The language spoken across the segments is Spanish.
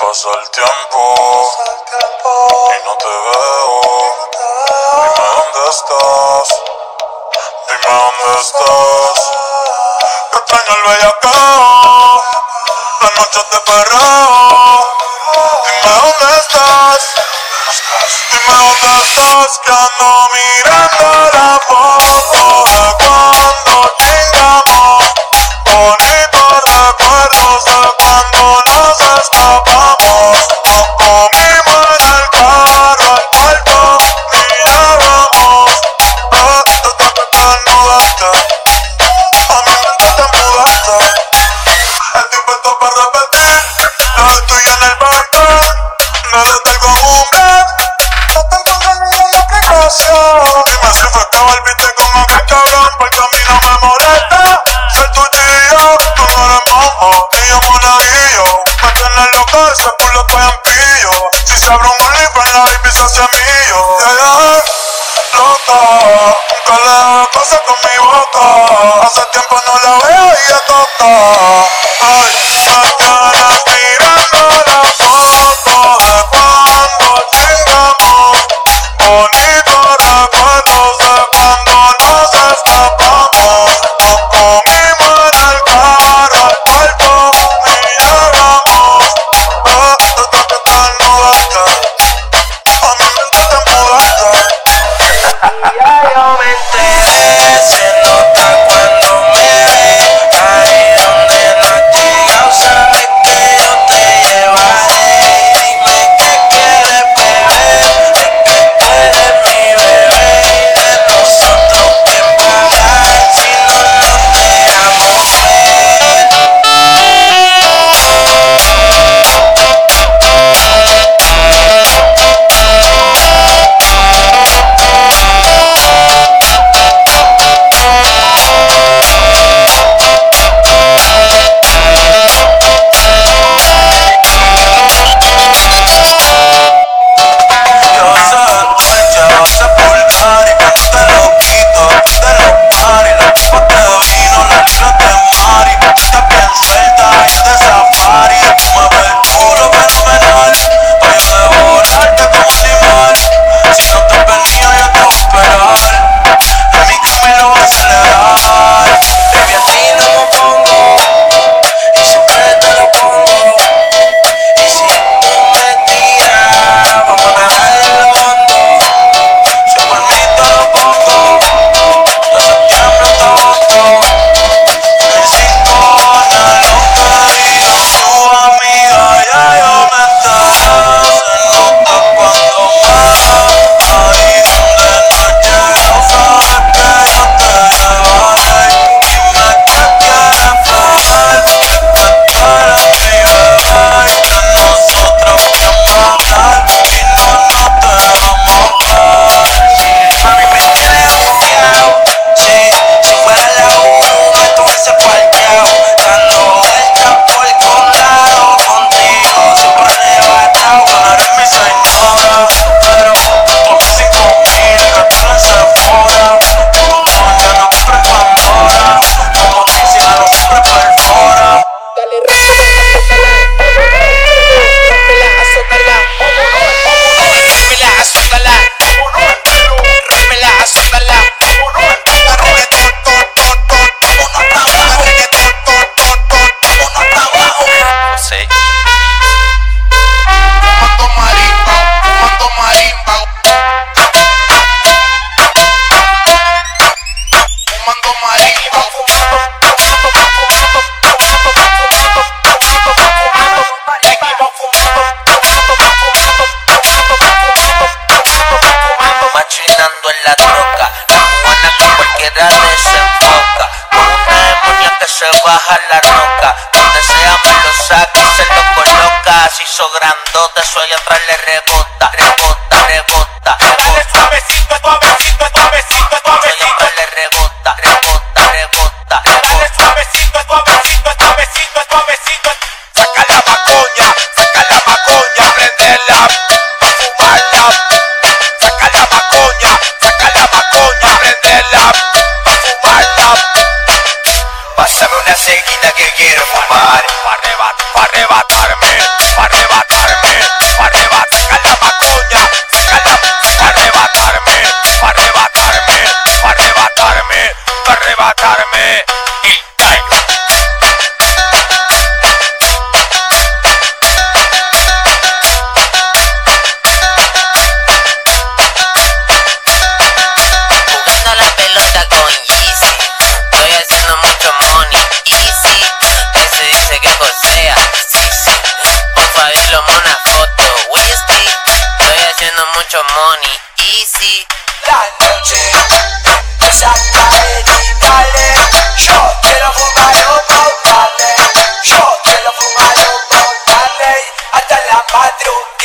Pasa el tiempo y no te veo. Dime dónde estás, dime dónde estás. Yo extraño el bellacao, las noches de perreo. Dime dónde estás. Se abre un OnlyFans y la baby se hace mío. Te dejé loca, nunca le pasa con mi boca. Hace tiempo no la veo y ya toca. Ay, más ganas, baja la roca. Donde sea me lo saca y se lo coloca. Si hizo grandote, soy atrás le rebota, rebota, rebota. rebota. Dale suavecito, suavecito. matarme. Y ay. Jugando la pelota con Yeezy. Estoy haciendo mucho money. Easy. Que se dice que cosea. Sí, sí. Por favor, una foto. Whisky. Estoy haciendo mucho money.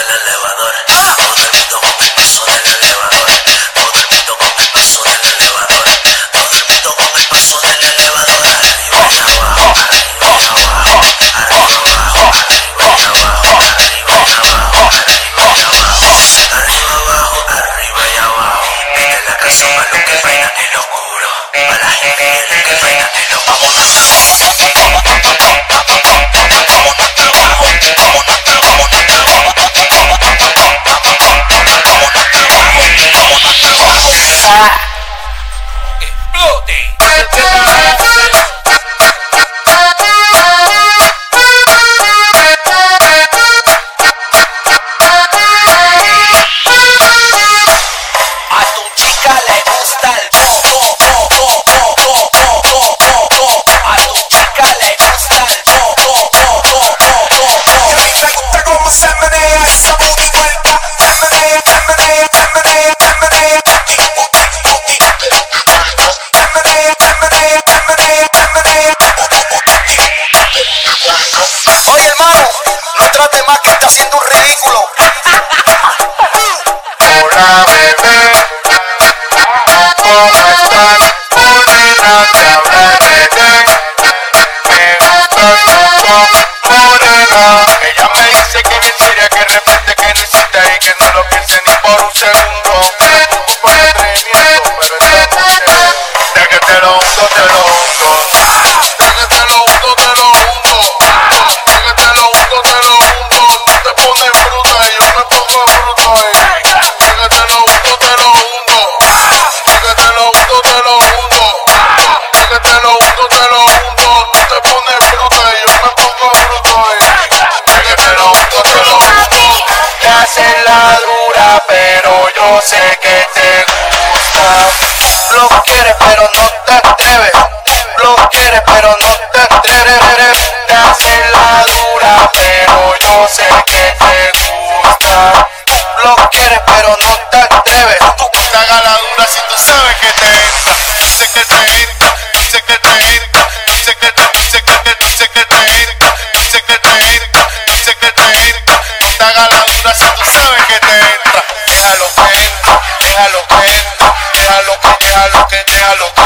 la la Ella me dice que mentira, que repente que no y que no lo piense ni por un segundo. quieres, pero no te atreves. Lo quieres, pero no te atreves. Te hacen la dura, pero yo sé que te gusta. Lo quieres, pero no te atreves. Tú te hagas la dura si tú sabes que te entra. Dice que te entra, dice que te entra, dice que te, dice que te, dice que te entra, dice que te entra, dice que te entra. No te hagas la dura si tú sabes que te entra. Déjalo lo que te aloca.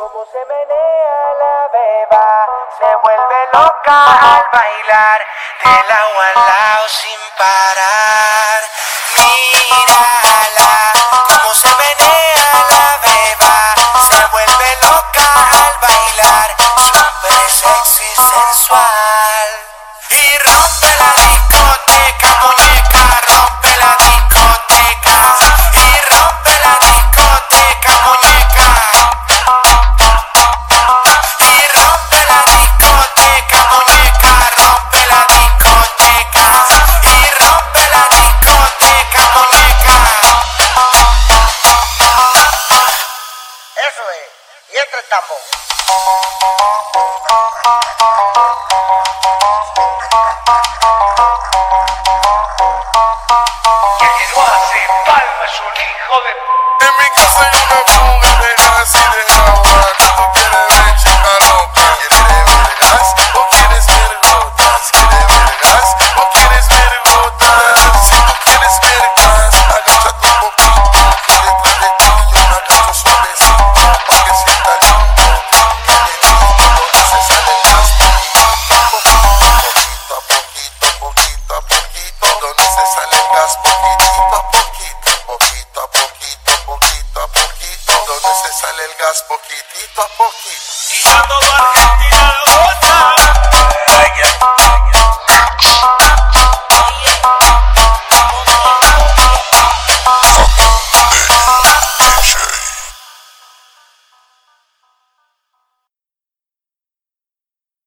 Como se menea la beba, se vuelve loca al bailar, del agua al lado sin parar. Mírala. Mientras estamos. salgas poquitito a poquito.